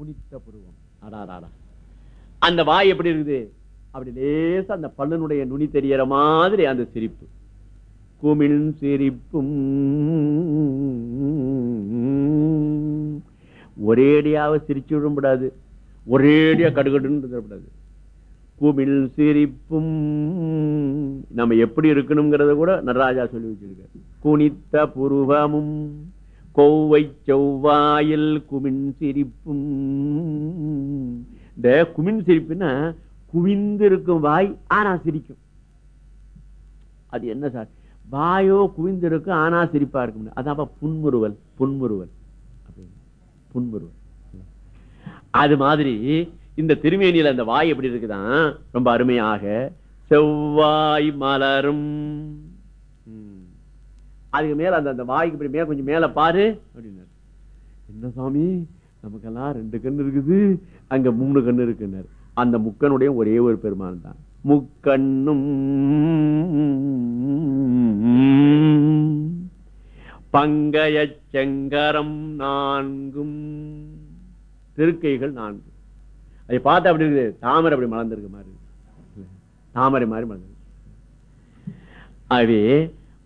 குனித்த புருவம் அடாடாடா. அந்த வாய் எப்படி இருக்குது? அப்படி லேசா அந்த பல்லனுடைய நுனி தெரியற மாதிரி அந்த சிரிப்பு. குமிழ் சிரிப்பும் ஒரேடியாக சிரிச்சு விடப்படாது ஒரேடியா கடுகடுன்னு விடக்கூடாது குமிழ் சிரிப்பும் நம்ம எப்படி இருக்கணுங்கிறத கூட நடராஜா சொல்லி வச்சிருக்க குனித்த புருவமும் கோவை செவ்வாயில் குமின் சிரிப்பும். இந்த குமின் சிரிப்புன்னா குவிந்து இருக்கும் வாய் ஆனா சிரிக்கும். அது என்ன சார்? வாயோ குவிந்து இருக்கும் ஆனா சிரிப்பா இருக்கும். அதான் புன்முறுவல் புன்முறுவல். புன்முறுவல். அது மாதிரி இந்த திருமேனியில அந்த வாய் எப்படி இருக்குதான்? ரொம்ப அருமையாக செவ்வாய் மலரும் அதுக்கு மேல அந்த அந்த வாய்க்கு இப்படி மேல கொஞ்சம் மேல பாரு. அப்படின்னாரு. என்ன சாமி? நமக்கெல்லாம் ரெண்டு கண்ணு இருக்குது. அங்க மூணு கண்ணு இருக்குன்னாரு. அந்த முக்கனுடைய ஒரே ஒரு பெருமான் தான். முக்கண்ணும் பங்கய செங்கரம் நான்கும். திருக்கைகள் நான்கு அதை பார்த்து அப்படி இருக்குது. தாமரை அப்படி மலர்ந்திருக்கு மாதிரி. தாமரை மாதிரி மலர்ந்து அவே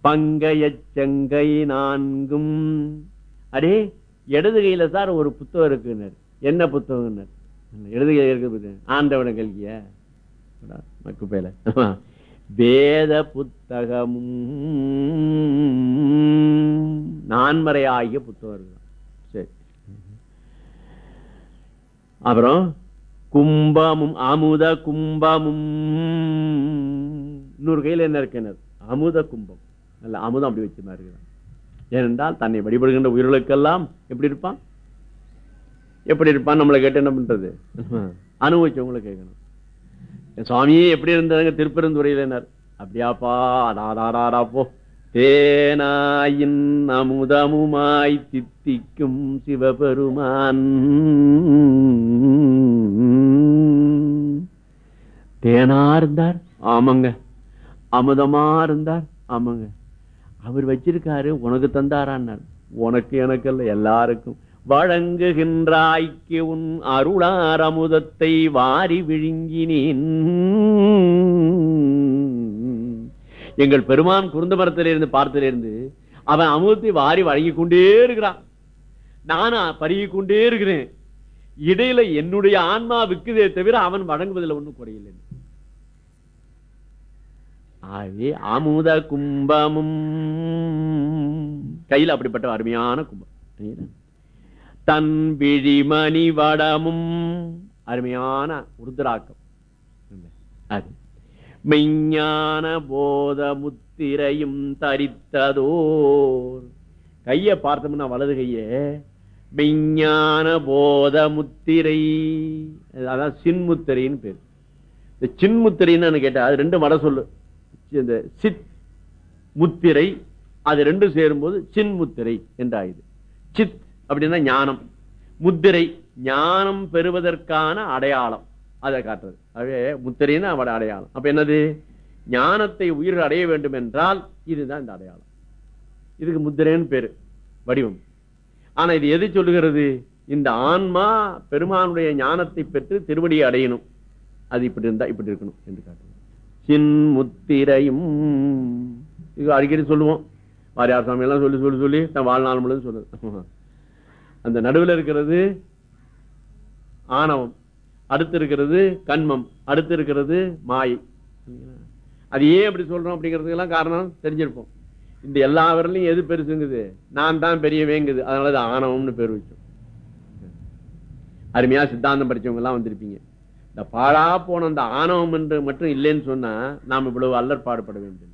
பங்கையச்சங்கை செங்கை நான்கும். அடே இடது கையில சார் ஒரு புத்தகம் இருக்குனர் என்ன புத்தகம் இடது கையில இருக்கு ஆண்டவன கல்கிய? மக்குப்பையில வேத புத்தகமும் நான்மறை ஆகிய புத்தகம் இருக்கு. சரி. அப்புறம் கும்பமும் அமுத கும்பமும். இன்னொரு கையில் என்ன இருக்கு அமுத கும்பம். அல்ல அமுதம் அப்படி வச்ச மாதிரி இருக்கிறான். ஏனென்றால் தன்னை வழிபடுகின்ற உயிர்களுக்கெல்லாம் எப்படி இருப்பான்? எப்படி இருப்பான்? நம்மளை கேட்டு என்ன பண்றது? அனுபவிச்சவங்களை கேட்கணும். என் சுவாமியே எப்படி இருந்தாங்க திருப்பெருந்துறையிலனர். அப்படியாப்பா அடாடாடாடா போ. தேனாயின் அமுதமுமாய் தித்திக்கும் சிவபெருமான். தேனா இருந்தார்? ஆமாங்க. அமுதமா இருந்தார்? ஆமாங்க. அவர் வச்சிருக்காரு உனக்கு தந்தாரான்னார் உனக்கு எனக்கு எல்லாருக்கும். வழங்குகின்றாய்க்கு உன் அருளார் அமுதத்தை வாரி விழுங்கினேன். எங்கள் பெருமான் குருந்த மரத்திலிருந்து பார்த்ததிலிருந்து அவன் அமுதத்தை வாரி வழங்கி கொண்டே இருக்கிறான். நானா பருகி கொண்டே இருக்கிறேன். இடையில என்னுடைய ஆன்மா விற்குதே தவிர அவன் வழங்குவதில் ஒன்றும் குறையில்லை. ஆகவே அமுத கும்பமும். கையில் அப்படிப்பட்ட அருமையான கும்பம். தன் விழிமணி வடமும். அருமையான உருதராக்கம் அது. மெய்ஞான போத முத்திரையும் தரித்ததோர். கையை பார்த்தோம்னா வலது கைய. மெய்ஞான போத முத்திரை. அதான் சின்முத்திரைன்னு பேர். இந்த சின்முத்திரைன்னு கேட்டேன். அது ரெண்டு வட சொல்லு. இந்த சித் முத்திரை அது ரெண்டும் சேரும்போது சின்முத்திரை என்றாயுது. சித் அப்படின்னா ஞானம். முத்திரை ஞானம் பெறுவதற்கான அடையாளம். அதை காட்டுறது. அதே முத்திரைன்னு அவட அடையாளம். அப்ப என்னது? ஞானத்தை உயிர் அடைய வேண்டும் என்றால் இதுதான் இந்த அடையாளம். இதுக்கு முத்திரைன்னு பேரு வடிவம். ஆனா இது எது சொல்லுகிறது? இந்த ஆன்மா பெருமானுடைய ஞானத்தை பெற்று திருவடியை அடையணும். அது இப்படி இருந்தா இப்படி இருக்கணும் என்று காட்டுறது சின்முத்திரையும் இது அடிக்கடி சொல்லுவோம். வாரியார் சாமி எல்லாம் சொல்லி சொல்லி சொல்லி நான் வாழ்நாள் முழுவதும் சொல்லுது. அந்த நடுவில் இருக்கிறது ஆணவம். அடுத்து இருக்கிறது கண்மம். அடுத்து இருக்கிறது மாயை. அது ஏன் அப்படி சொல்றோம் அப்படிங்கிறதுக்கெல்லாம் காரணம் தெரிஞ்சிருப்போம். இந்த எல்லா விரலையும் எது பெருசுங்குது? நான் தான் பெரிய வேங்குது அதனால அது ஆணவம்னு பேர் வச்சோம். அருமையா சித்தாந்தம் படிச்சவங்க எல்லாம் வந்திருப்பீங்க. இந்த பாழா போன அந்த ஆணவம் என்று மட்டும் இல்லைன்னு சொன்னா நாம் இவ்வளவு அல்லர் பாடுபட வேண்டும்.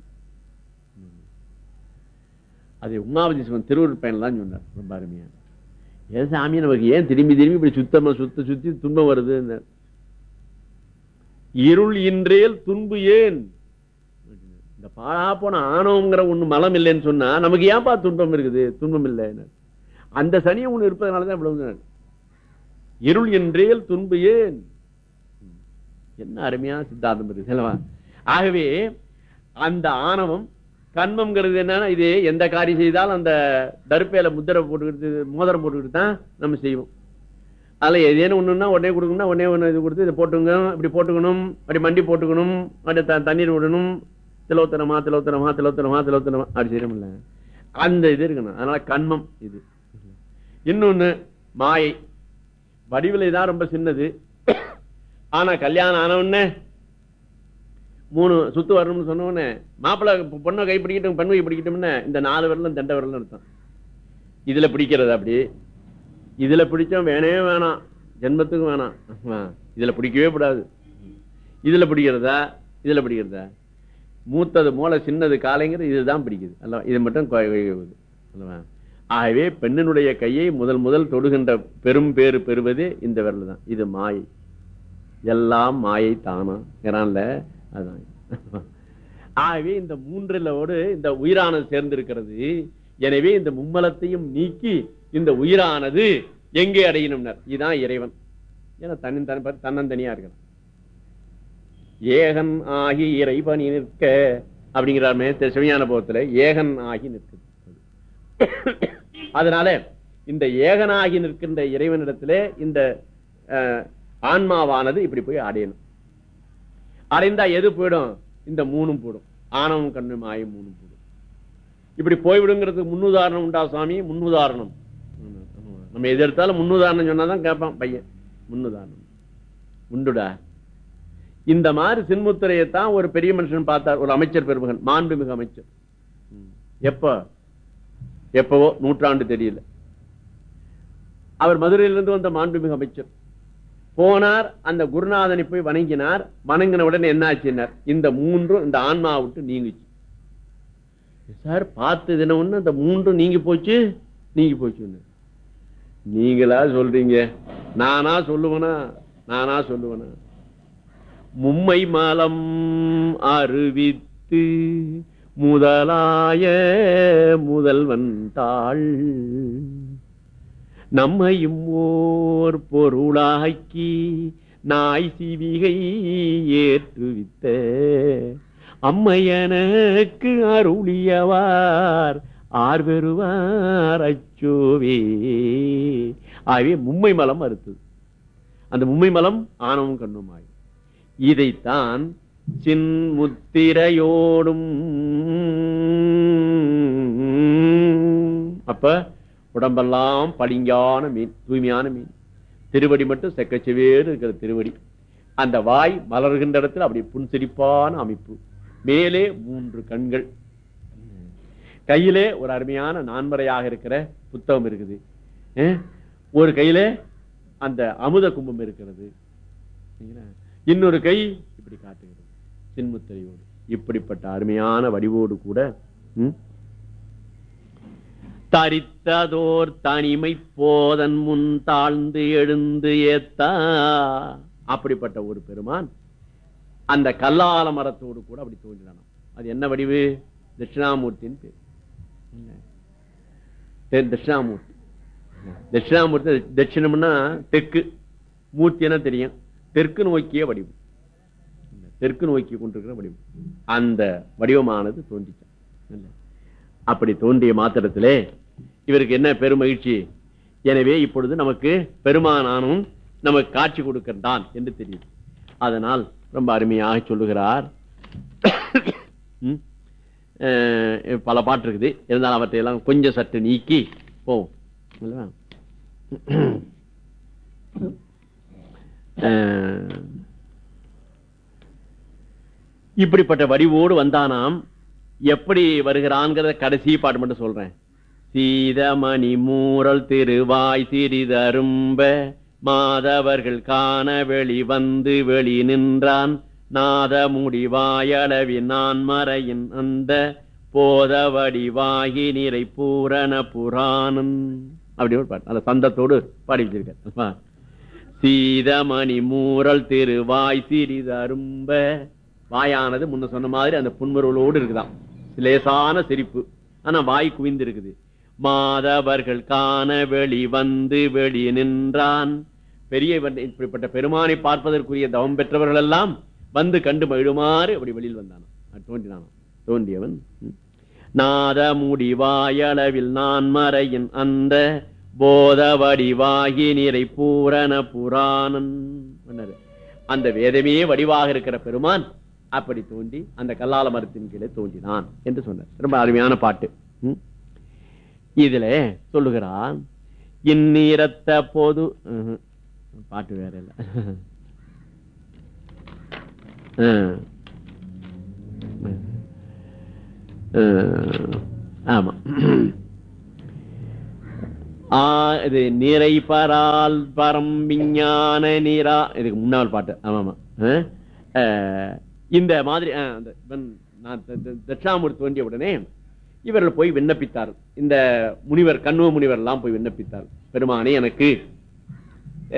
அது உமாவதி சிவன் திருவூர் பயன்லாம் சொன்னார் ரொம்ப அருமையான ஏன் சாமி நமக்கு ஏன் திரும்பி திரும்பி இப்படி சுத்தமா சுத்த சுத்தி துன்பம் வருது இருள் இன்றேல் துன்பு ஏன்? இந்த பாழா போன ஆணவங்கிற ஒண்ணு மலம் இல்லைன்னு சொன்னா நமக்கு ஏன்பா துன்பம் இருக்குது? துன்பம் இல்லை. அந்த சனியை ஒண்ணு இருப்பதனாலதான் இவ்வளவு இருள் என்றேல் துன்பு ஏன்? என்ன அருமையா சித்தாந்தம் இருக்கு செலவா? ஆகவே அந்த ஆணவம் கண்மம்ங்கிறது என்னன்னா இது எந்த காரியம் செய்தாலும் அந்த தருப்பையில முத்திரை போட்டுக்கிட்டு மோதிரம் போட்டுக்கிட்டு தான் நம்ம செய்வோம். அதுல ஏதேனும் ஒண்ணுன்னா உடனே கொடுக்கணும்னா உடனே ஒண்ணு இது கொடுத்து இதை போட்டுங்க இப்படி போட்டுக்கணும் அப்படி மண்டி போட்டுக்கணும் அப்படி த- தண்ணீர் விடணும் திலோத்தனமா திலோத்தனமா திலோத்தனமா திலோத்தனமா அப்படி செய்யணும்ல அந்த இது இருக்கணும். அதனால கண்மம் இது. இன்னொன்னு மாயை. வடிவிலை தான் ரொம்ப சின்னது. ஆனா கல்யாணம் ஆனவுடனே மூணு சுத்து வரணும்னு சொன்ன உடனே மாப்பிள்ளை பொண்ணை கை பிடிக்கட்டும் பெண் கை பிடிக்கட்டும்னு இந்த நாலு விரலும் தண்டை விரலும் அர்த்தம் இதுல பிடிக்கிறது அப்படி. இதுல பிடிச்சோம் வேணவே வேணாம். ஜென்மத்துக்கும் வேணாம். இதுல பிடிக்கவே கூடாது. இதுல பிடிக்கிறதா? இதுல பிடிக்கிறதா? மூத்தது மூளை சின்னது காலைங்கிறது இதுதான் பிடிக்குது. அல்லவா? இது மட்டும் அல்லவா? ஆகவே பெண்ணினுடைய கையை முதல் முதல் தொடுகின்ற பெரும் பேறு பெறுவது இந்த விரல் தான் இது மாயை. எல்லாம் மாயை தானா? ஏறான்ல அதான். ஆகவே இந்த மூன்றிலோடு இந்த உயிரானது சேர்ந்திருக்கிறது. எனவே இந்த மும்மலத்தையும் நீக்கி இந்த உயிரானது எங்கே அடையணும்னர் இதுதான் இறைவன். ஏன்னா தன்னின் தன் தன்னந்தனியா இருக்கிறான். ஏகன் ஆகி இறைவனி நிற்க அப்படிங்கிறாருமே சிவஞான போகத்துல ஏகன் ஆகி நிற்குது. அதனால இந்த ஏகனாகி நிற்கின்ற இறைவனிடத்திலே இந்த ஆன்மாவானது இப்படி போய் அடையணும். அடைந்தா எது போயிடும்? இந்த மூணும் போடும் ஆணவம் கண்ணும் ஆயும் மூணும் போடும் இப்படி போய்விடுங்கிறதுக்கு முன்னுதாரணம் உண்டா சுவாமி? முன்னுதாரணம். நம்ம எது எடுத்தாலும் முன்னுதாரணம் சொன்னாதான் கேட்பான் பையன். முன்னுதாரணம். உண்டுடா. இந்த மாதிரி சின்முத்திரையத்தான் ஒரு பெரிய மனுஷன் பார்த்தார். ஒரு அமைச்சர் பெருமகன் மாண்புமிகு அமைச்சர். எப்போ எப்ப? எப்பவோ? நூற்றாண்டு தெரியல. அவர் மதுரையிலிருந்து வந்த மாண்புமிகு அமைச்சர். போனார் அந்த குருநாதனை போய் வணங்கினார். வணங்கின உடனே என்ன? ஆச்சுன்னார் இந்த மூன்றும் இந்த ஆன்மா விட்டு நீங்குச்சு. சார் பார்த்து தினம் ஒன்று இந்த மூன்றும் நீங்கி போச்சு நீங்கி போச்சு நீங்களா சொல்றீங்க? நானா சொல்லுவனா? நானா சொல்லுவனா? மும்மை மலம் அறிவித்து முதலாய முதல்வன் தாள். நம்மையும் ஓர் பொருளாக்கி நாய் சிவிகை ஏற்றுவித்த அம்மையனுக்கு அருளியவார் ஆர் பெறுவார் அச்சோவே. ஆகவே மும்மை மலம் அறுத்தது. அந்த மும்மை மலம் ஆணவம் கண்ணுமாய் இதைத்தான் சின்முத்திரையோடும் அப்ப உடம்பெல்லாம் பளிங்கான மீன் தூய்மையான மீன். திருவடி மட்டும் செக்கச்செவேறு இருக்கிற திருவடி. அந்த வாய் மலர்கின்ற இடத்துல அப்படி புன்சிரிப்பான அமைப்பு. மேலே மூன்று கண்கள். கையிலே ஒரு அருமையான நான்மறையாக இருக்கிற புத்தகம் இருக்குது. ஒரு கையிலே அந்த அமுத கும்பம் இருக்கிறது. இன்னொரு கை இப்படி காட்டுகிறது. சின்முத்திரையோடு. இப்படிப்பட்ட அருமையான வடிவோடு கூட ம், தரித்ததோர் தனிமை போதன் முன் தாழ்ந்து எழுந்து ஏத்தா. அப்படிப்பட்ட ஒரு பெருமான் அந்த கல்லால மரத்தோடு கூட அப்படி தோன்றினான் அது என்ன வடிவு? தட்சிணாமூர்த்தின்னு பேர். தெ- தட்சிணாமூர்த்தி. தட்சிணாமூர்த்தி தட்சிணம்னா தெற்கு. மூர்த்தினா தெரியும்? தெற்கு நோக்கிய வடிவம் தெற்கு நோக்கி கொண்டிருக்கிற வடிவம் அந்த வடிவமானது தோன்றிச்சான் அப்படி தோன்றிய மாத்திரத்திலே இவருக்கு என்ன பெருமகிழ்ச்சி? எனவே இப்பொழுது நமக்கு பெருமானானும் நமக்கு காட்சி கொடுக்கின்றான் என்று தெரியுது. அதனால் ரொம்ப அருமையாக சொல்லுகிறார். பல பாட்டு இருக்குது. இருந்தாலும் அவற்றையெல்லாம் கொஞ்சம் சற்று நீக்கி போவோம். இப்படிப்பட்ட வடிவோடு வந்தானாம் எப்படி வருகிறான்ங்கிறத கடைசி பாட்டு மட்டும் சொல்றேன். சீதமணி மூரல் திருவாய் சிறிதரும்ப. மாதவர்கள் காண வெளி வந்து வெளி நின்றான். நாத முடிவாயளவி நான் மறையின் அந்த. போதவடிவாகி நிறை பூரண புராணம். அப்படி ஒரு பாட்டு. அந்த சந்தத்தோடு பாடி வச்சிருக்க சீதமணி மூரல் திருவாய் சிறிதரும்ப. வாயானது முன்ன சொன்ன மாதிரி அந்த புன்முறுவலோடு இருக்குதான் லேசான சிரிப்பு. ஆனா வாய் குவிந்து இருக்குது மாதவர்கள் காண வெளி வந்து வெளி நின்றான். பெரிய இப்படிப்பட்ட பெருமானை பார்ப்பதற்குரிய தவம் பெற்றவர்கள் எல்லாம் வந்து கண்டு மகிழுமாறு அப்படி வெளியில் வந்தான். தோன்றினான். தோன்றியவன் நாத முடிவாயளவில் நான் மறையின் அந்த போத வடிவாகி நிறை பூரண புராணன் அந்த வேதமே வடிவாக இருக்கிற பெருமான் அப்படி தோண்டி அந்த கல்லால மரத்தின் கீழே தோன்றினான் என்று சொன்னார். ரொம்ப அருமையான பாட்டு இதுல சொல்லுகிறான் இந்நீரத்த போது பாட்டு வேற இல்ல. ஆமா. ஆ, இது நிறை பரால் பரம் விஞ்ஞான நீரா. இதுக்கு முன்னாள் பாட்டு. ஆமா ஆமா. இந்த மாதிரி ஆ, அந்த நான் த- த- உடனே இவர்கள் போய் விண்ணப்பித்தார் இந்த முனிவர் கண்ணுவ முனிவர் எல்லாம் போய் விண்ணப்பித்தார் பெருமானே எனக்கு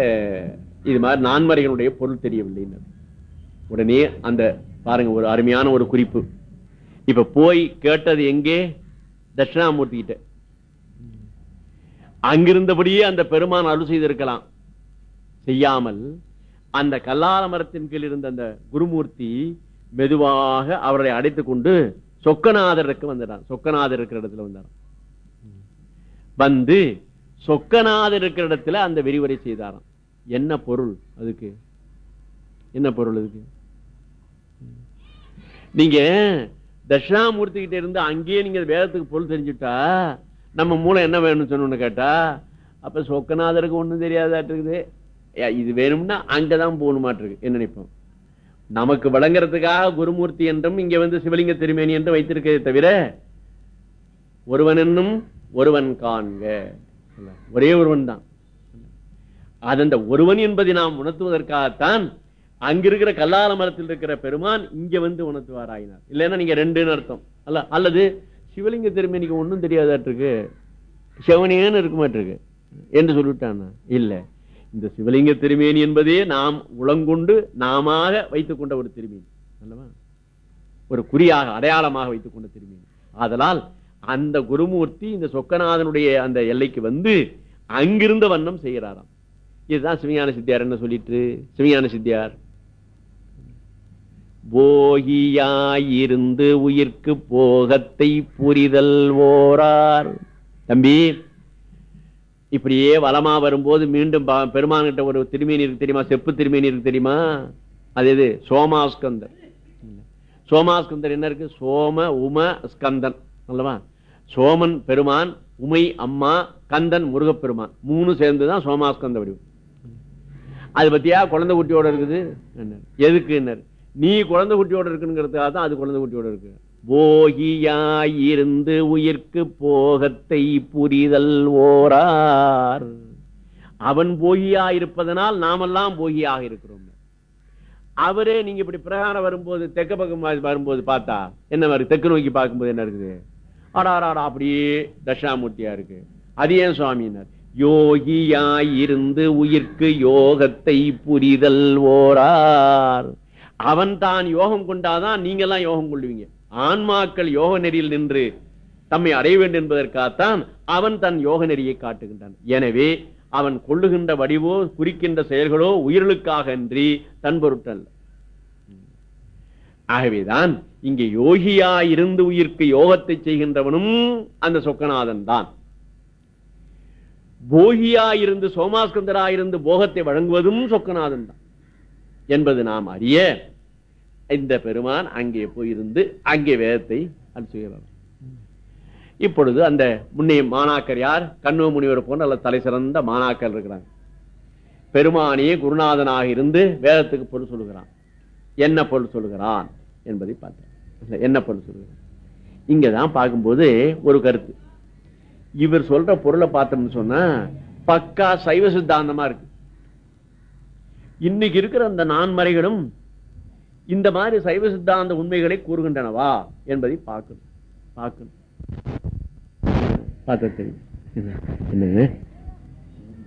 அஹ், இது மாதிரி நான்மறைகளுடைய பொருள் தெரியவில்லை உடனே அந்த பாருங்க ஒரு அருமையான ஒரு குறிப்பு. இப்ப போய் கேட்டது எங்கே? தட்சிணாமூர்த்தி கிட்ட. அங்கிருந்தபடியே அந்த பெருமான் அருள் செய்திருக்கலாம். செய்யாமல் அந்த கல்லால மரத்தின் கீழ் இருந்த அந்த குருமூர்த்தி மெதுவாக அவரை அடைத்துக் கொண்டு சொக்கநாதருக்கு வந்துட்டான் சொக்கநாதர் இருக்கிற இடத்துல வந்தாராம் வந்து சொக்கநாதர் இருக்கிற இடத்துல அந்த விரிவுரை செய்தாராம். என்ன பொருள் அதுக்கு? என்ன பொருள் அதுக்கு? நீங்க தட்சிணாமூர்த்தி கிட்ட இருந்து அங்கேயே நீங்க வேதத்துக்கு பொருள் தெரிஞ்சுட்டா நம்ம மூளை என்ன வேணும்னு சொன்னோன்னு கேட்டா அப்ப சொக்கநாதருக்கு ஒண்ணும் தெரியாதாட்டு இருக்குது. இது வேணும்னா அங்கதான் போகணுமாட்டிருக்கு என்ன நினைப்போம்? நமக்கு வழங்குறதுக்காக குருமூர்த்தி என்றும் இங்க வந்து சிவலிங்க திருமேனி என்று வைத்திருக்கே தவிர ஒருவன் என்னும் ஒருவன் காண்க. ஒரே ஒருவன் தான். அது அந்த ஒருவன் என்பதை நாம் உணர்த்துவதற்காகத்தான் அங்கிருக்கிற கல்லால மரத்தில் இருக்கிற பெருமான் இங்க வந்து உணர்த்துவாராயினார். இல்லைன்னா நீங்க ரெண்டுன்னு அர்த்தம். அல்ல அல்லது சிவலிங்க திருமேனிக்கு ஒண்ணும் தெரியாதாட்டிருக்கு. சிவனியன்னு இருக்க மாட்டிருக்கு என்று சொல்லிவிட்டான்? இல்ல. இந்த சிவலிங்க திருமேனி என்பதே நாம் உளங்கொண்டு நாம வைத்துக் கொண்ட ஒரு திருமேனி அல்லவா? ஒரு குறியாக அடையாளமாக வைத்துக் கொண்ட திருமேனி. ஆதலால் அந்த குருமூர்த்தி இந்த சொக்கநாதனுடைய அந்த எல்லைக்கு வந்து அங்கிருந்த வண்ணம் செய்கிறாராம். இதுதான் சிவஞான சித்தியார் என்ன சொல்லிட்டு சிவஞான சித்தியார் போகியாயிருந்து உயிர்க்கு போகத்தை புரிதல் ஓரார். தம்பி இப்படியே வளமா வரும்போது மீண்டும் பா- பெருமான்கிட்ட ஒரு திருமேனி இருக்கு தெரியுமா? செப்பு திருமேனி இருக்கு தெரியுமா? அது எது? சோமாஸ்கந்தர். சோமாஸ்கந்தர் என்ன இருக்கு? சோம உம ஸ்கந்தன். அல்லவா? சோமன் பெருமான் உமை அம்மா கந்தன் முருகப்பெருமான். மூணு சேர்ந்துதான் சோமாஸ்கந்த வடிவம் அது பத்தியா? குழந்தை குட்டியோட இருக்குது. என்ன? எதுக்கு என்ன? நீ குழந்தை குட்டியோட இருக்குங்கிறதுக்காக தான் அது குழந்தை குட்டியோட இருக்கு. போகியாயிருந்து உயிர்க்கு போகத்தை புரிதல் ஓரார். அவன் போகியா இருப்பதனால் நாமெல்லாம் போகியாக இருக்கிறோம் அவரே நீங்க இப்படி பிரகாரம் வரும்போது தெக்க பக்கம் வரும்போது பார்த்தா என்ன வருது தெற்கு நோக்கி பார்க்கும்போது என்ன இருக்குது? ஆடாராடா அப்படியே தட்சிணாமூர்த்தியா இருக்கு. அது ஏன் சுவாமியினர்? யோகியாயிருந்து உயிர்க்கு யோகத்தை புரிதல் ஓரார். அவன் தான் யோகம் கொண்டாதான் நீங்க எல்லாம் யோகம் கொள்வீங்க. ஆன்மாக்கள் யோக நெறியில் நின்று தம்மை அடைய வேண்டும் என்பதற்காகத்தான் அவன் தன் யோக நெறியை காட்டுகின்றான். எனவே அவன் கொள்ளுகின்ற வடிவோ குறிக்கின்ற செயல்களோ உயிர்களுக்காக அன்றி தன் பொருட்டல்ல ஆகவேதான் இங்கே யோகியா இருந்து உயிர்க்கு யோகத்தை செய்கின்றவனும் அந்த சொக்கநாதன் தான் போகியா இருந்து சோமாஸ்கந்தரா இருந்து போகத்தை வழங்குவதும் சொக்கநாதன் தான் என்பது நாம் அறிய இந்த பெருமான் அங்கே போயிருந்து அங்கே வேதத்தை அனுசுகிறார் இப்பொழுது அந்த முன்னே மாணாக்கர் யார்? கண்ணு முனிவர் போன்ற நல்ல தலை சிறந்த மாணாக்கர் இருக்கிறாங்க. பெருமானியே குருநாதனாக இருந்து வேதத்துக்கு பொருள் சொல்லுகிறான். என்ன பொருள் சொல்லுகிறான் என்பதை பார்த்தேன் என்ன பொருள் சொல்லுகிறான்? இங்கதான் பார்க்கும்போது ஒரு கருத்து. இவர் சொல்ற பொருளை பார்த்தோம்னு சொன்னா பக்கா சைவ சித்தாந்தமா இருக்கு. இன்னைக்கு இருக்கிற அந்த நான்மறைகளும் இந்த மாதிரி சைவ சித்தாந்த உண்மைகளை கூறுகின்றனவா என்பதை பார்க்கணும். பார்க்கணும். பார்த்து தெரியும். என்ன- என்ன?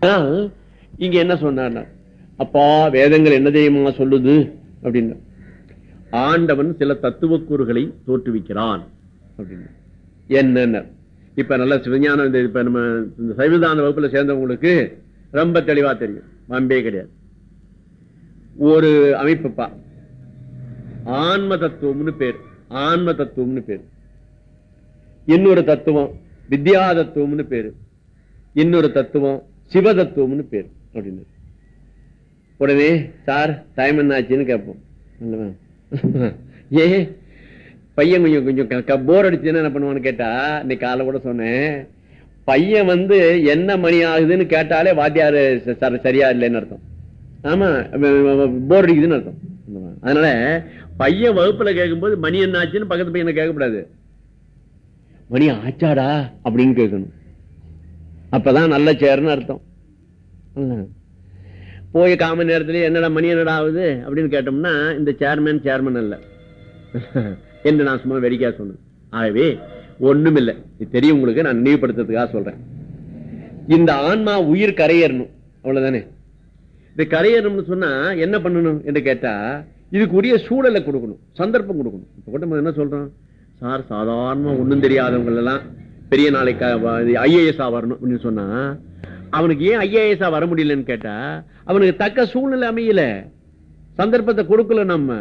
ஆனால் இங்க என்ன சொன்னார் அப்பா வேதங்கள் என்ன தெரியுமா சொல்லுது? அப்படின்னா ஆண்டவன் சில தத்துவ கூறுகளை தோற்றுவிக்கிறான். அப்படின்னு என்னென்ன? இப்ப நல்ல சிவஞானம் இந்த இப்ப நம்ம இந்த சைவதான வகுப்புல சேர்ந்தவங்களுக்கு ரொம்ப தெளிவா தெரியும். வம்பே கிடையாது. ஒரு அமைப்புப்பா ஆன்ம தத்துவம்னு பேர். ஆன்ம தத்துவம்னு பேர். இன்னொரு தத்துவம் வித்யா தத்துவம்னு பேரு. இன்னொரு தத்துவம் சிவ தத்துவம்னு பேர் அப்படின்னு. உடனே சார் டைம் என்ன ஆச்சுன்னு கேட்போம். அல்லவா? ஏ பையன் கொஞ்சம் கொஞ்சம் போர் அடிச்சுன்னா என்ன பண்ணுவான்னு கேட்டா இன்னைக்கு காலை கூட சொன்னேன். பையன் வந்து என்ன மணி ஆகுதுன்னு கேட்டாலே வாத்தியார் ச- சரியா இல்லைன்னு அர்த்தம். ஆமா போர் அடிக்குதுன்னு அர்த்தம். அதனால பையன் வகுப்புல கேட்கும்போது மணி என்ன ஆச்சுன்னு பக்கத்து பையனை கேட்கக்கூடாது. மணி ஆச்சாடா? அப்படின்னு கேட்கணும். அப்பதான் நல்ல சேர்னு அர்த்தம். போய் காம நேரத்துல என்னடா மணி என்னடா ஆகுது? அப்படின்னு கேட்டோம்னா இந்த சேர்மேன் சேர்மன் அல்ல. என்று நான் சும்மா வெடிக்கா சொன்னேன். ஆகவே ஒண்ணும் இல்லை இது தெரியும் உங்களுக்கு நான் நினைவுபடுத்துறதுக்காக சொல்றேன். இந்த ஆன்மா உயிர் கரையேறணும். அவ்வளவுதானே? இந்த கரையேறணும்னு சொன்னா என்ன பண்ணணும் என்று கேட்டா இதுக்கு உரிய சூழலை கொடுக்கணும் சந்தர்ப்பம் கொடுக்கணும். இப்ப கூட நம்ம என்ன சொல்றோம் சார் சாதாரணமா ஒன்றும் தெரியாதவங்க எல்லாம் பெரிய நாளைக்கு ஐஏஎஸ் வரணும் அப்படின்னு சொன்னா அவனுக்கு ஏன் ஐஏஎஸ் வர முடியலன்னு கேட்டா அவனுக்கு தக்க சூழ்நிலை அமையல. சந்தர்ப்பத்தை கொடுக்கல நம்ம.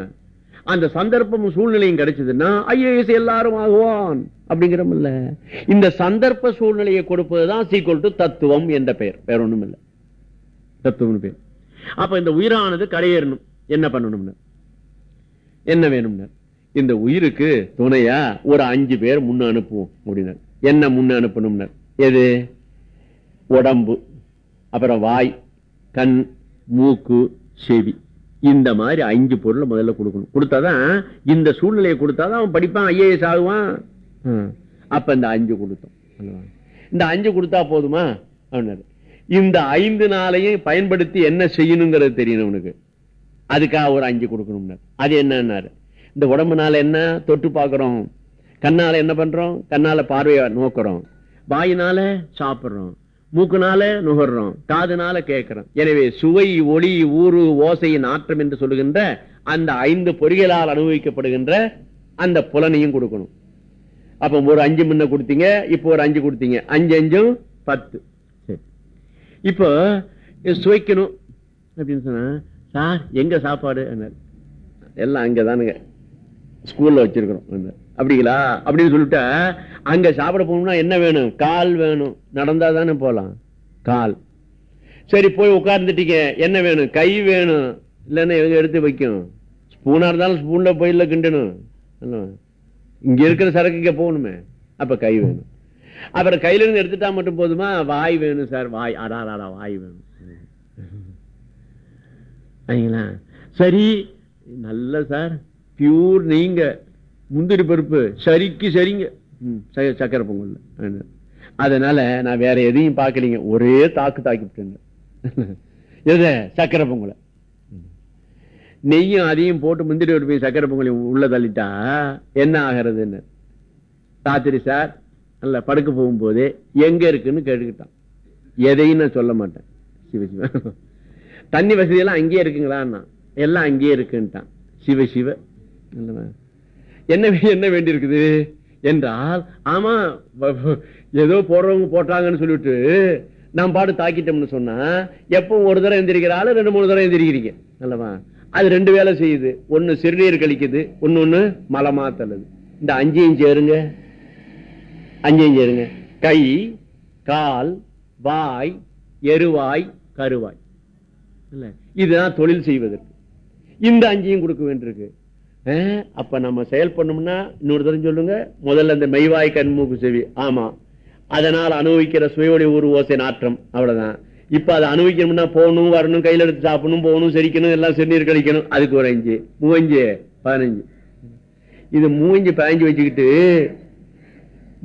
அந்த சந்தர்ப்பமும் சூழ்நிலையும் கிடைச்சதுன்னா ஐஏஎஸ் எல்லாரும் ஆகுவான் அப்படிங்கிறமில்ல இந்த சந்தர்ப்ப சூழ்நிலையை கொடுப்பதுதான் சீக்குவல் டு தத்துவம் என்ற பெயர். வேற ஒண்ணும் இல்லை தத்துவம்னு பேர். அப்ப இந்த உயிரானது கரையேறணும். என்ன பண்ணணும்னு? என்ன வேணும்னா இந்த உயிருக்கு துணையா ஒரு அஞ்சு பேர் முன்ன அனுப்புவோம் அப்படின்னார். என்ன முன்ன அனுப்பணும்னர்? எது? உடம்பு அப்புறம் வாய் கண் மூக்கு செவி. இந்த மாதிரி அஞ்சு பொருளை முதல்ல கொடுக்கணும். கொடுத்தாதான் இந்த சூழ்நிலையை கொடுத்தாதான் அவன் படிப்பான் ஐஏஎஸ் ஆகுவான். அப்ப இந்த அஞ்சு கொடுத்தோம். இந்த அஞ்சு கொடுத்தா போதுமா? அப்படின்னாரு. இந்த ஐந்து நாளையும் பயன்படுத்தி என்ன செய்யணுங்கிறது தெரியணும் உனக்கு அதுக்காக ஒரு அஞ்சு கொடுக்கணும்னாரு. அது என்னன்னாரு? இந்த உடம்புனால என்ன? தொட்டு பார்க்குறோம். கண்ணால என்ன பண்றோம்? கண்ணால பார்வைய நோக்குறோம். வாயினால சாப்பிடுறோம். மூக்குனால நுகர்றோம். காதுனால கேட்கிறோம். எனவே சுவை ஒளி ஊறு ஓசையின் நாற்றம் என்று சொல்லுகின்ற அந்த ஐந்து பொறிகளால் அனுபவிக்கப்படுகின்ற அந்த புலனையும் கொடுக்கணும். அப்ப ஒரு அஞ்சு முன்ன கொடுத்தீங்க இப்போ ஒரு அஞ்சு கொடுத்தீங்க. அஞ்சு அஞ்சும் பத்து. சரி. இப்போ சுவைக்கணும் அப்படின்னு சொன்னா சார் எங்க சாப்பாடு? எல்லாம் அங்கதானுங்க ஸ்கூல்ல வச்சிருக்கிறோம். அப்படிங்களா? அப்படின்னு சொல்லிட்டா அங்க சாப்பிட போகணும்னா என்ன வேணும்? கால் வேணும். நடந்தா தானே போகலாம். கால். சரி போய் உட்கார்ந்துட்டீங்க. என்ன வேணும்? கை வேணும். இல்லைன்னா எங்க எடுத்து வைக்கும்? ஸ்பூனா இருந்தாலும் ஸ்பூன்ல போயில கிண்டணும். அல்லவா? இங்க இருக்கிற சரக்கு இங்க போகணுமே. அப்ப கை வேணும். அப்புறம் கையில இருந்து எடுத்துட்டா மட்டும் போதுமா? வாய் வேணும் சார். வாய். அடா அடா வாய் வேணும். சரிங்களா? சரி நல்ல சார். பியூர் நீங்க. முந்திரி பருப்பு சரிக்கு சரிங்க. ம், ச- சக்கரை பொங்கல். அதனால நான் வேற எதையும் பார்க்கலீங்க. ஒரே தாக்கு தாக்கி விட்டுங்க எது? சக்கரை பொங்கலை. நெய்யும் அதையும் போட்டு முந்திரி பருப்பையும் சக்கரை பொங்கலையும் உள்ள தள்ளிட்டா என்ன ஆகிறதுன்னு. ராத்திரி சார் அல்ல படுக்க போகும்போது எங்க இருக்குன்னு கேட்டுக்கிட்டான். எதையும் நான் சொல்ல மாட்டேன். சிவசிவா தண்ணி வசதி எல்லாம் அங்கேயே இருக்குங்களான்னா? எல்லாம் அங்கேயே இருக்குன்ட்டான். சிவ சிவ. என்ன என்ன வேண்டி இருக்குது என்றால் ஆமா ஏதோ போடுறவங்க போட்டாங்கன்னு சொல்லிட்டு நான் பாடு தாக்கிட்டோம்னு சொன்னா எப்போ ஒரு தடவை எந்திரிக்கிறாள் ரெண்டு மூணு தடவை எந்திரிக்கிறீங்க. அல்லவா அது ரெண்டு வேலை செய்யுது. ஒன்னு சிறுநீர் கழிக்குது ஒண்ணு ஒண்ணு மலமா தள்ளுது இந்த அஞ்சையும் சேருங்க. அஞ்சையும் சேருங்க. கை கால் வாய் எருவாய் கருவாய். இதுதான் தொழில் செய்வதற்கு. இந்த அஞ்சையும் கொடுக்க வேண்டியிருக்கு. அப்ப நம்ம செயல் பண்ணோம்னா இன்னொரு தரம் சொல்லுங்க முதல்ல இந்த மெய்வாய் கண்மூக்கு செவி. ஆமா. அதனால் அனுபவிக்கிற சுவையொளி ஒரு ஓசை நாற்றம் அவ்வளவுதான். இப்ப அதை அனுபவிக்கணும்னா போகணும் வரணும் கையில எடுத்து சாப்பிடணும் போகணும் செரிக்கணும் எல்லாம் செந்நீர் கழிக்கணும். அதுக்கு ஒரு அஞ்சு. மூவஞ்சு பதினஞ்சு. இது மூவஞ்சு பதினஞ்சு வச்சுக்கிட்டு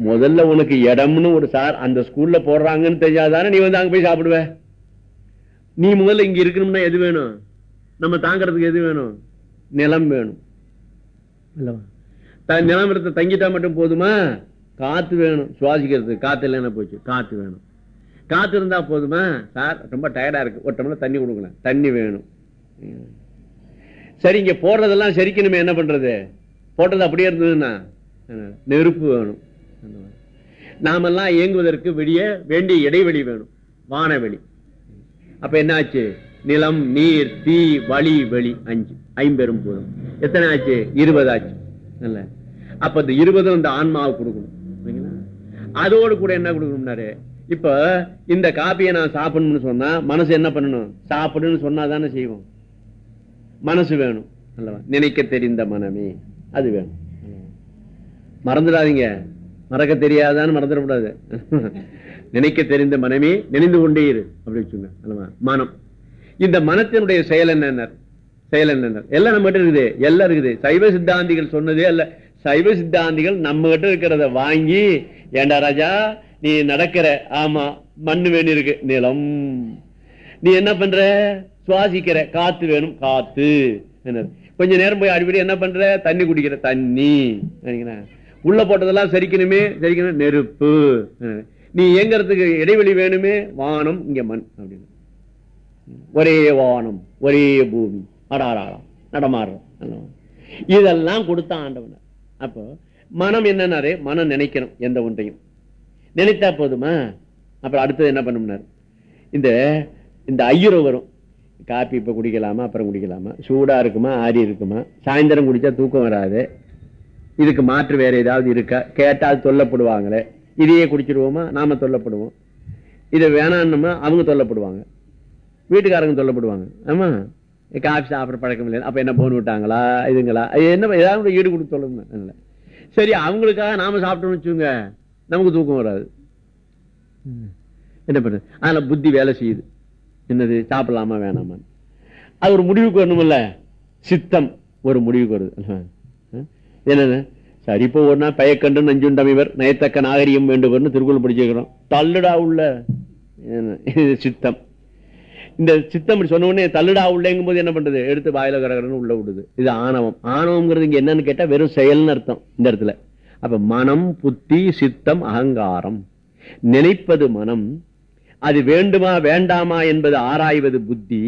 முதல்ல உனக்கு இடம்னு ஒரு சார் அந்த ஸ்கூல்ல போடுறாங்கன்னு தெரியாதானே நீ வந்து அங்க போய் சாப்பிடுவ? நீ முதல்ல இங்க இருக்கணும்னா எது வேணும்? நம்ம தாங்கறதுக்கு எது வேணும்? நிலம் வேணும். நிலம். எடுத்து தங்கிட்டா மட்டும் போதுமா? காத்து வேணும். சுவாசிக்கிறதுக்கு காத்து இல்லைன்னா போச்சு? காத்து வேணும். காத்து இருந்தா போதுமா? சார் ரொம்ப டயர்டா இருக்கு. ஒரு டம்ளர் தண்ணி கொடுக்கலாம் தண்ணி வேணும். சரி இங்க போடுறதெல்லாம் செரிக்கணுமே. என்ன பண்றது? போட்டது அப்படியே இருந்ததுன்னா? நெருப்பு வேணும். நாமெல்லாம் இயங்குவதற்கு வெளியே வேண்டிய இடைவெளி வேணும். வானவெளி. அப்ப என்னாச்சு? நிலம் நீர் தீ வழி வெளி அஞ்சு. ஐம்பெரும் பூதம். எத்தனை ஆச்சு இருபது ஆச்சு இல்ல அப்ப இந்த இருபதும் இந்த ஆன்மாவை கொடுக்கணும். அதோடு கூட என்ன கொடுக்கணும்னாரு? இப்ப இந்த காப்பியை நான் சாப்பிடணும்னு சொன்னா மனசு என்ன பண்ணணும்? சாப்பிடுன்னு சொன்னா தானே செய்வோம். மனசு வேணும். அல்லவா? நினைக்க தெரிந்த மனமே. அது வேணும். மறந்துடாதீங்க. மறக்க தெரியாதான்னு மறந்துடக்கூடாது. நினைக்க தெரிந்த மனமே நினைந்து கொண்டே இரு அப்படின்னு சொன்னார். மனம். இந்த மனத்தினுடைய செயல் என்னன்னார் செயல் என்னன்னார் எல்லாம் நம்ம கிட்ட இருக்குது. எல்லாம் இருக்குது. சைவ சித்தாந்திகள் சொன்னதே அல்ல. சைவ சித்தாந்திகள் நம்ம கிட்ட இருக்கிறத வாங்கி ஏண்டா ராஜா நீ நடக்கிற ஆமா மண்ணு வேணும் இருக்கு நிலம். நீ என்ன பண்ற? சுவாசிக்கிற. காத்து வேணும் காத்து. கொஞ்ச நேரம் போய் அடிப்படி என்ன பண்ற? தண்ணி குடிக்கிற தண்ணி. சரிங்களா? உள்ள போட்டதெல்லாம் சரிக்கணுமே சரிக்கணும் நெருப்பு. நீ இயங்கிறதுக்கு இடைவெளி வேணுமே? வானம் இங்க மண் அப்படின்னு. ஒரே வானம் ஒரே பூமி. அடாராடம் நடமாடுறோம். இதெல்லாம் கொடுத்த ஆண்டவன். அப்போ மனம் என்னன்னாரு? மனம் நினைக்கணும் எந்த ஒன்றையும். நினைத்தா போதுமா? அப்புறம் அடுத்தது என்ன பண்ணும்னாரு? இந்த இந்த ஐயுறவு வரும். காப்பி இப்போ குடிக்கலாமா? அப்புறம் குடிக்கலாமா? சூடாக இருக்குமா? ஆறி இருக்குமா? சாயந்தரம் குடித்தா தூக்கம் வராது. இதுக்கு மாற்று வேறு ஏதாவது இருக்கா? கேட்டால் சொல்லப்படுவாங்களே இதையே குடிச்சிருவோமா? நாம தொல்லப்படுவோம் இதை வேணான்னுமா அவங்க தொல்லப்படுவாங்க வீட்டுக்காரங்க சொல்லப்படுவாங்க. ஆமா? காஃபி சாப்பிட்ற பழக்கம் இல்லை அப்ப என்ன போன் விட்டாங்களா? இதுங்களா? என்ன ஏதாவது ஈடு கொடுத்து சொல்லணும் சரி அவங்களுக்காக நாம சாப்பிட்டோம்னு வச்சுங்க நமக்கு தூக்கம் வராது. என்ன பண்ணுது அதனால புத்தி வேலை செய்யுது. என்னது? சாப்பிடலாமா வேணாமா அது ஒரு முடிவுக்கு வரணும்ல சித்தம் ஒரு முடிவுக்கு வருது. அஹ். என்னன்னு சரி இப்போ ஒன்னா பயக்கண்டு நஞ்சுண்டமைவர் நயத்தக்க நாகரிகம் வேண்டுவர்னு திருக்குறள் படிச்சிருக்கிறோம். தள்ளுடா உள்ள சித்தம். இந்த சித்தம் சொன்ன உடனே தள்ளுடா உள்ளேங்கும் போது என்ன பண்றது? எடுத்து வாயில கரகரன்னு உள்ள விடுது. இது ஆணவம். ஆணவம்ங்கிறது இங்க என்னன்னு கேட்டா வெறும் செயல்னு அர்த்தம் இந்த இடத்துல. அப்ப மனம் புத்தி சித்தம் அகங்காரம். நினைப்பது மனம். அது வேண்டுமா வேண்டாமா என்பது ஆராய்வது புத்தி.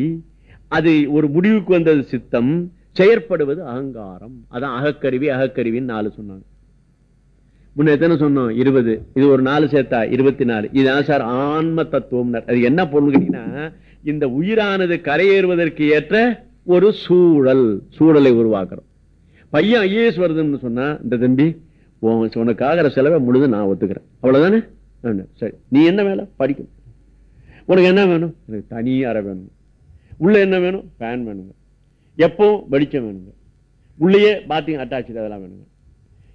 அது ஒரு முடிவுக்கு வந்தது சித்தம். செயற்படுவது அகங்காரம். அதான் அகக்கருவி அகக்கருவின்னு நாலு சொன்னாங்க. முன்ன எத்தனை சொன்னோம்? இருபது. இது ஒரு நாலு சேர்த்தா இருபத்தி நாலு இதுதான் சார்? ஆன்ம தத்துவம் அது என்ன பொருள் கேட்டீங்கன்னா இந்த உயிரானது கரையேறுவதற்கு ஏற்ற ஒரு சூழல் சூழலை உருவாக்குறோம். பையன் ஐஏஎஸ் வருதுன்னு சொன்னா இந்த தம்பி உன் உனக்காகிற செலவை முழுது நான் ஒத்துக்கிறேன். அவ்வளவுதானே? சரி. நீ என்ன வேலை? படிக்கணும். உனக்கு என்ன வேணும்? எனக்கு தனி அறை வேணும். உள்ள என்ன வேணும்? ஃபேன் வேணுங்க. எப்போ வெளிச்சம் வேணுங்க? உள்ளேயே பாத்திங் அட்டாச்சு அதெல்லாம் வேணுங்க.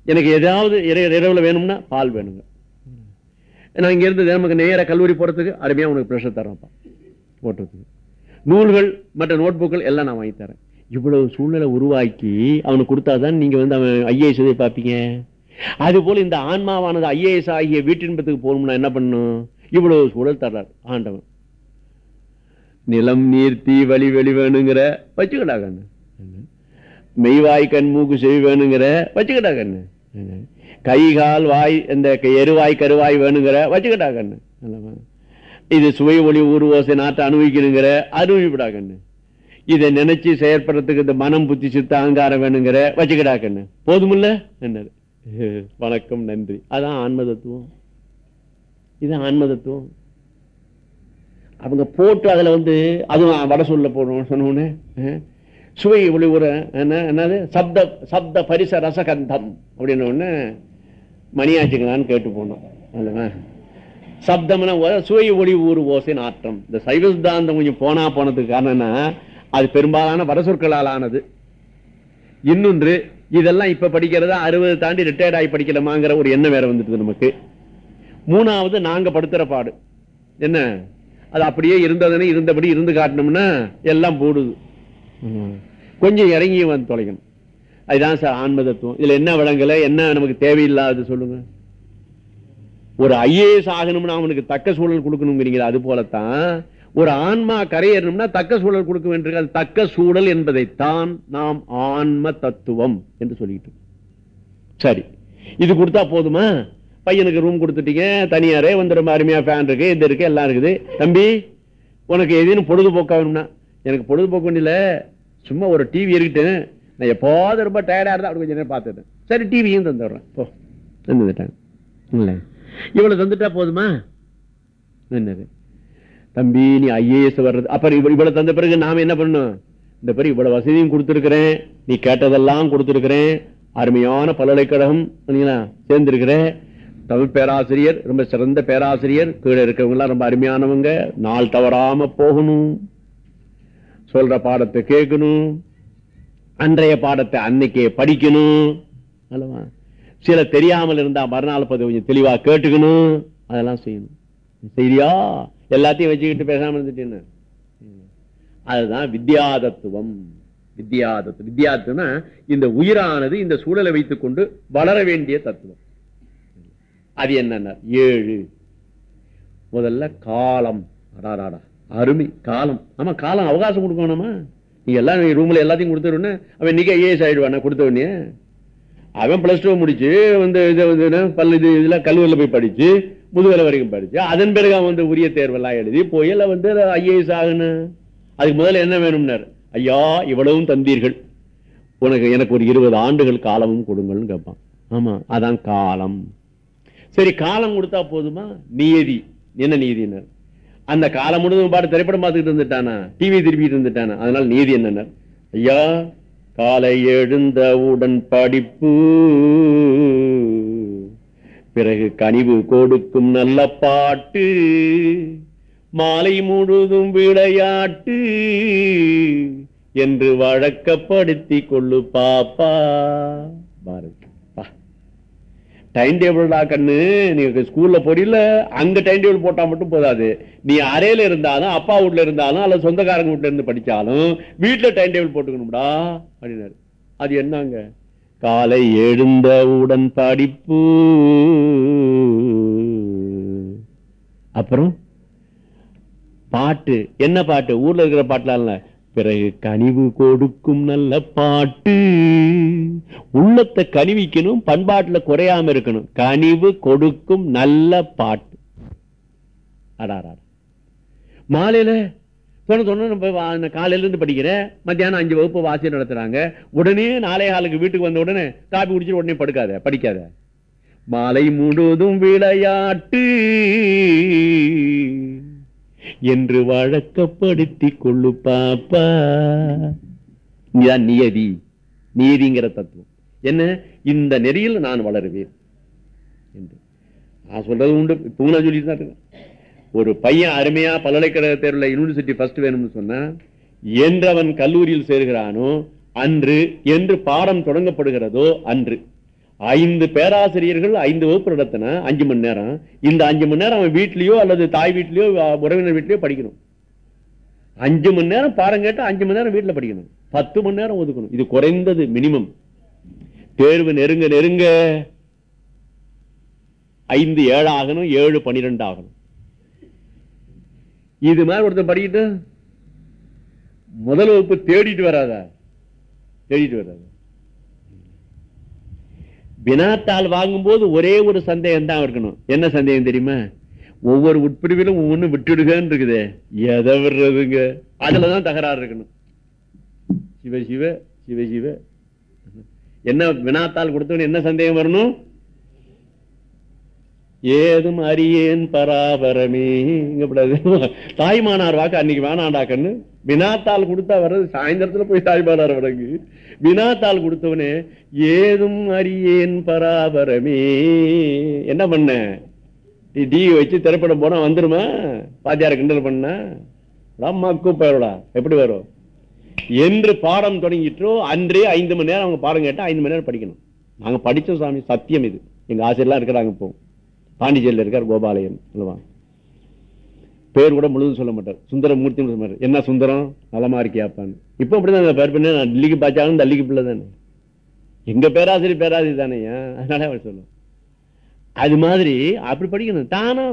எனக்கு ஏதாவது இர- இரவுல வேணும்னா பால் வேணுங்க. நான் இங்கேருந்து நமக்கு நேர கல்லூரி போகிறதுக்கு அருமையாக உனக்கு ப்ரெஷர் தரேன்ப்பா போட்டுறதுக்கு நூல்கள் மற்ற நோட்புக்கள் எல்லாம் நான் வாங்கி தரேன். இவ்வளவு சூழ்நிலை உருவாக்கி அவனுக்கு கொடுத்தாதான் நீங்கள் வந்து அவன் ஐஏஎஸ் பார்ப்பீங்க. அதுபோல் இந்த ஆன்மாவானது ஐஏஎஸ் ஆகிய வீட்டின்பத்துக்கு போகணும்னா என்ன பண்ணும் இவ்வளவு சூழல் தர்றார் ஆண்டவன் நிலம் நீர் தீ வழி வெளி வேணுங்கிற வச்சுக்கடா கண்ணு மெய்வாய் கண் மூக்கு செவி வேணுங்கிற வச்சுக்கடா கண்ணு கை கால் வாய் இந்த க- எருவாய் கருவாய் வேணுங்கிற வச்சுக்கிட்டா கண்ணு இது சுவை ஒளி ஊர்வோசை நாட்டை அனுபவிக்கணுங்கிற அனுபவிப்படா கண்ணு இதை நினைச்சு செயற்படுறதுக்கு இந்த மனம் புத்தி சித்த அகங்காரம் வேணுங்கிற வச்சுக்கடா கண்ணு போதுமில்ல? என்னது? வணக்கம் நன்றி. அதான் ஆன்ம தத்துவம். இது ஆன்ம தத்துவம். அவங்க போட்டு அதில் வந்து அதுவும் வட சொல்ல போடணும் சொன்ன சுவை ஒளி உர என்ன என்னது? சப்த சப்த பரிச ரசகந்தம் அப்படின்னோடனே மணியாச்சுங்களான்னு கேட்டு போனோம் அல்லவா? சப்தம்னா சுவை ஒளி ஊர் ஓசை நாற்றம் இந்த சைவ சித்தாந்தம் கொஞ்சம் போனா போனதுக்கு காரணம்னா அது பெரும்பாலான வடசொற்களால் ஆனது. இன்னொன்று இதெல்லாம் இப்ப படிக்கிறதா அறுபது தாண்டி ரிட்டையர்ட் ஆகி படிக்கலாமாங்கிற ஒரு எண்ணம் வேற வந்துட்டு நமக்கு. மூணாவது நாங்க படுத்துற பாடு. என்ன? அது அப்படியே இருந்ததுன்னு இருந்தபடி இருந்து காட்டணும்னா எல்லாம் போடுது. கொஞ்சம் இறங்கி வந்து தொலைக்கணும். அதுதான் சார் ஆன்ம தத்துவம் இதுல என்ன விளங்கல என்ன நமக்கு தேவையில்லாது சொல்லுங்க. ஒரு ஐஏஎஸ் ஆகணும்னா அவனுக்கு தக்க சூழல் கொடுக்கணுங்கிறீங்க அது போலத்தான் ஒரு ஆன்மா கரையேறணும்னா தக்க சூழல் கொடுக்க அது தக்க சூழல் என்பதைத்தான் நாம் ஆன்ம தத்துவம் என்று சொல்லிட்டு. சரி. இது கொடுத்தா போதுமா? பையனுக்கு ரூம் கொடுத்துட்டீங்க தனியாரே வந்து ரொம்ப அருமையா ஃபேன் இருக்கு இது இருக்கு எல்லாம் இருக்குது. தம்பி உனக்கு எதுன்னு பொழுதுபோக்காக வேணும்னா எனக்கு பொழுதுபோக்கு இல்ல சும்மா ஒரு டிவி இருக்கட்டு நான் எப்போது ரொம்ப டயர்டா இருந்தா அப்படி கொஞ்சம் நேரம் பார்த்துட்டேன் சரி டிவியும் தந்துடுறேன் போ. தந்துட்டேன் இல்லை. இவ்வளவு தந்துட்டா போதுமா? என்னது? தம்பி நீ ஐஏஎஸ் வர்றது அப்புறம் இவ்வளோ இவ்வளவு தந்த பிறகு நாம என்ன பண்ணணும்? இந்த பிறகு இவ்வளவு வசதியும் கொடுத்துருக்குறேன். நீ கேட்டதெல்லாம் கொடுத்துருக்குறேன். அருமையான பல்கலைக்கழகம் சரிங்களா தமிழ் பேராசிரியர் ரொம்ப சிறந்த பேராசிரியர் கீழே இருக்கிறவங்களாம் ரொம்ப அருமையானவங்க. நாள் தவறாம போகணும். சொல்ற பாடத்தை கேட்கணும். அன்றைய பாடத்தை அன்னைக்கே படிக்கணும். அல்லவா? சில தெரியாமல் இருந்தா மறுநாள் பதி கொஞ்சம் தெளிவா கேட்டுக்கணும். அதெல்லாம் செய்யணும். சரியா எல்லாத்தையும் வச்சுக்கிட்டு பேசாம இருந்துட்டேன்னு அதுதான் வித்யாதத்துவம். வித்யாதத்துவம் வித்யாத்துவம்னா இந்த உயிரானது இந்த சூழலை வைத்துக் கொண்டு வளர வேண்டிய தத்துவம். அது என்ன ஏழு. முதல்ல காலம். அடாடாடா. அருமை. காலம். ஆமா காலம் அவகாசம் கொடுக்கணுமா? நீ எல்லாம் ரூம்ல எல்லாத்தையும் கொடுத்துருன்னு அவன் இன்னைக்கு ஐஏஎஸ் ஆயிடுவான் கொடுத்த உடனே. அவன் பிளஸ் டூ முடிச்சு வந்து இது வந்து பல்லு இது இதுல கல்லூரியில் போய் படிச்சு முதுகலை வரைக்கும் படிச்சு அதன் பிறகு அவன் வந்து உரிய தேர்வெல்லாம் எழுதி போய் எல்லாம் வந்து ஐஏஎஸ் ஆகணும் அதுக்கு முதல்ல என்ன வேணும்னார்? ஐயா இவ்வளவும் தந்தீர்கள். உனக்கு எனக்கு ஒரு இருபது ஆண்டுகள் காலமும் கொடுங்கள்னு கேட்பான். ஆமா அதான் காலம். சரி காலம் கொடுத்தா போதுமா? நியதி. என்ன நீதினர் அந்த காலம் முழுதும் பாட்டு திரைப்படம் பார்த்துக்கிட்டு இருந்துட்டானா? டிவி திருப்பிட்டு இருந்துட்டானா? அதனால நீதி என்னனர் ஐயா காலை எழுந்தவுடன் படிப்பு. பிறகு கனிவு கொடுக்கும் நல்ல பாட்டு. மாலை முழுதும் விளையாட்டு. என்று வழக்கப்படுத்தி கொள்ளு பாப்பா. பாரதி டைம் டேபிள்டா கண்ணு? நீங்க ஸ்கூல்ல போறீல அங்க டைம் டேபிள் போட்டா மட்டும் போதாது. நீ அறையில இருந்தாலும் அப்பா வீட்ல இருந்தாலும் அல்ல சொந்தக்காரங்க வீட்ல இருந்து படிச்சாலும் வீட்டுல டைம் டேபிள் போட்டுக்கணும்டா அப்படின்னாரு. அது என்னங்க? காலை எழுந்தவுடன் படிப்பு. அப்புறம்? பாட்டு. என்ன பாட்டு? ஊர்ல இருக்கிற பாட்டுலாம் இல்ல. பிறகு கனிவு கொடுக்கும் நல்ல பாட்டு. உள்ளத்தை கனிவிக்கணும் பண்பாட்டுல குறையாம இருக்கணும். கனிவு கொடுக்கும் நல்ல பாட்டு. அடாடா. மாலையில சொன்ன காலையில இருந்து படிக்கிறேன் மத்தியானம் அஞ்சு வகுப்பு வாசியம் நடத்துறாங்க. உடனே நாளை காலுக்கு வீட்டுக்கு வந்த உடனே காப்பி குடிச்சிட்டு உடனே படுக்காத படிக்காத. மாலை முழுதும் விளையாட்டு என்று வழக்கப்படுத்தி கொள்ளு பாப்பா. நியதி. நீதிங்கிற தத்துவம். என்ன? இந்த நெறியில் நான் வளருவேன். என்று. நான் சொல்றது உண்டு. இப்பவும் நான் சொல்லிட்டு தான் இருக்கேன் ஒரு பையன் அருமையா பல்கலைக்கழக தேர்வில் யூனிவர்சிட்டி ஃபர்ஸ்ட் வேணும்னு சொன்னா என்று அவன் கல்லூரியில் சேர்கிறானோ அன்று என்று பாடம் தொடங்கப்படுகிறதோ அன்று. ஐந்து பேராசிரியர்கள் ஐந்து வகுப்பு நடத்தின அஞ்சு மணி நேரம். இந்த அஞ்சு மணி நேரம் அவன் வீட்லயோ அல்லது தாய் வீட்லயோ உறவினர் வீட்லயோ படிக்கணும். அஞ்சு மணி நேரம் பாடம் கேட்டா அஞ்சு மணி நேரம் வீட்டுல படிக்கணும். பத்து மணி நேரம் ஒதுக்கணும். இது குறைந்தது மினிமம் தேர்வு நெருங்க நெருங்க ஐந்து ஏழு ஆகணும் ஏழு பனிரெண்டு ஆகணும். இது மாதிரி ஒருத்தன் படிக்கிட்டு முதல் வகுப்பு தேடிட்டு வராதா. தேடிட்டு வராதா. வினாத்தாள் வாங்கும்போது ஒரே ஒரு சந்தேகம் தான் இருக்கணும். என்ன சந்தேகம் தெரியுமா? ஒவ்வொரு உட்பிரிவிலும் ஒவ்வொன்னு விட்டுடுகன்னு இருக்குது. எதை விடுறதுங்க? அதுலதான் தகராறு இருக்கணும். சிவ சிவ சிவ சிவ. என்ன வினாத்தாள் கொடுத்தவன் என்ன சந்தேகம் வரணும்? ஏதும் அறியேன் பராபரமே. இங்க தாய்மானார் வாக்கு அன்னைக்கு வேணாண்டா கண்ணு. வினாத்தாள் கொடுத்தா வர்றது சாயந்தரத்துல போய் தாய்மானார் வரங்கு வினாத்தாள் கொடுத்தவனே ஏதும் அறியேன் பராபரமே. என்ன பண்ண? டி வச்சு திரைப்படம் போனா வந்துருமா? பாத்தியார கிண்டல் பண்ண? அம்மா போயிடா எப்படி வரும்? என்று பாடம் தொடங்கிட்டோ அன்றே ஐந்து மணி நேரம் அவங்க பாடம் கேட்டா ஐந்து மணி நேரம் படிக்கணும். நாங்க படிச்சோம் சாமி சத்தியம் இது. எங்க ஆசிரியர்லாம் இருக்கிறாங்க இப்போ. பாண்டிச்சேரியில் இருக்கார் கோபாலயம் சொல்லுவாங்க பேர் கூட முழுதும் சொல்ல மாட்டார். சுந்தரமூர்த்தி சொல்ல மாட்டார். என்ன சுந்தரம்? நலமா இருக்கியாப்பான்னு இப்போ அப்படிதான் பேர் பண்ண நான் டெல்லிக்கு பாச்சாலும் தள்ளிக்கு பிள்ளை தானே. எங்க பேராசிரியர் பேராசிரியர் தானே அதனால அவர் சொல்லுவோம் அது மாதிரி அப்படி படிக்கணும். தானா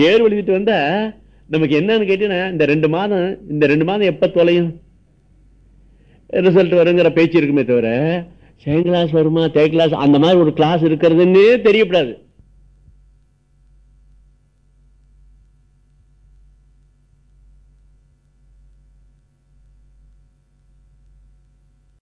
தேர்வு எழுதிட்டு வந்தால் நமக்கு என்னன்னு கேட்டீங்கன்னா இந்த ரெண்டு மாதம் இந்த ரெண்டு மாதம் எப்ப தொலையும்? ரிசல்ட் வருங்கிற பேச்சு இருக்குமே தவிர செகண்ட் கிளாஸ் வருமா தேர்ட் கிளாஸ் அந்த மாதிரி ஒரு கிளாஸ் இருக்கிறதுன்னே தெரியப்படாது.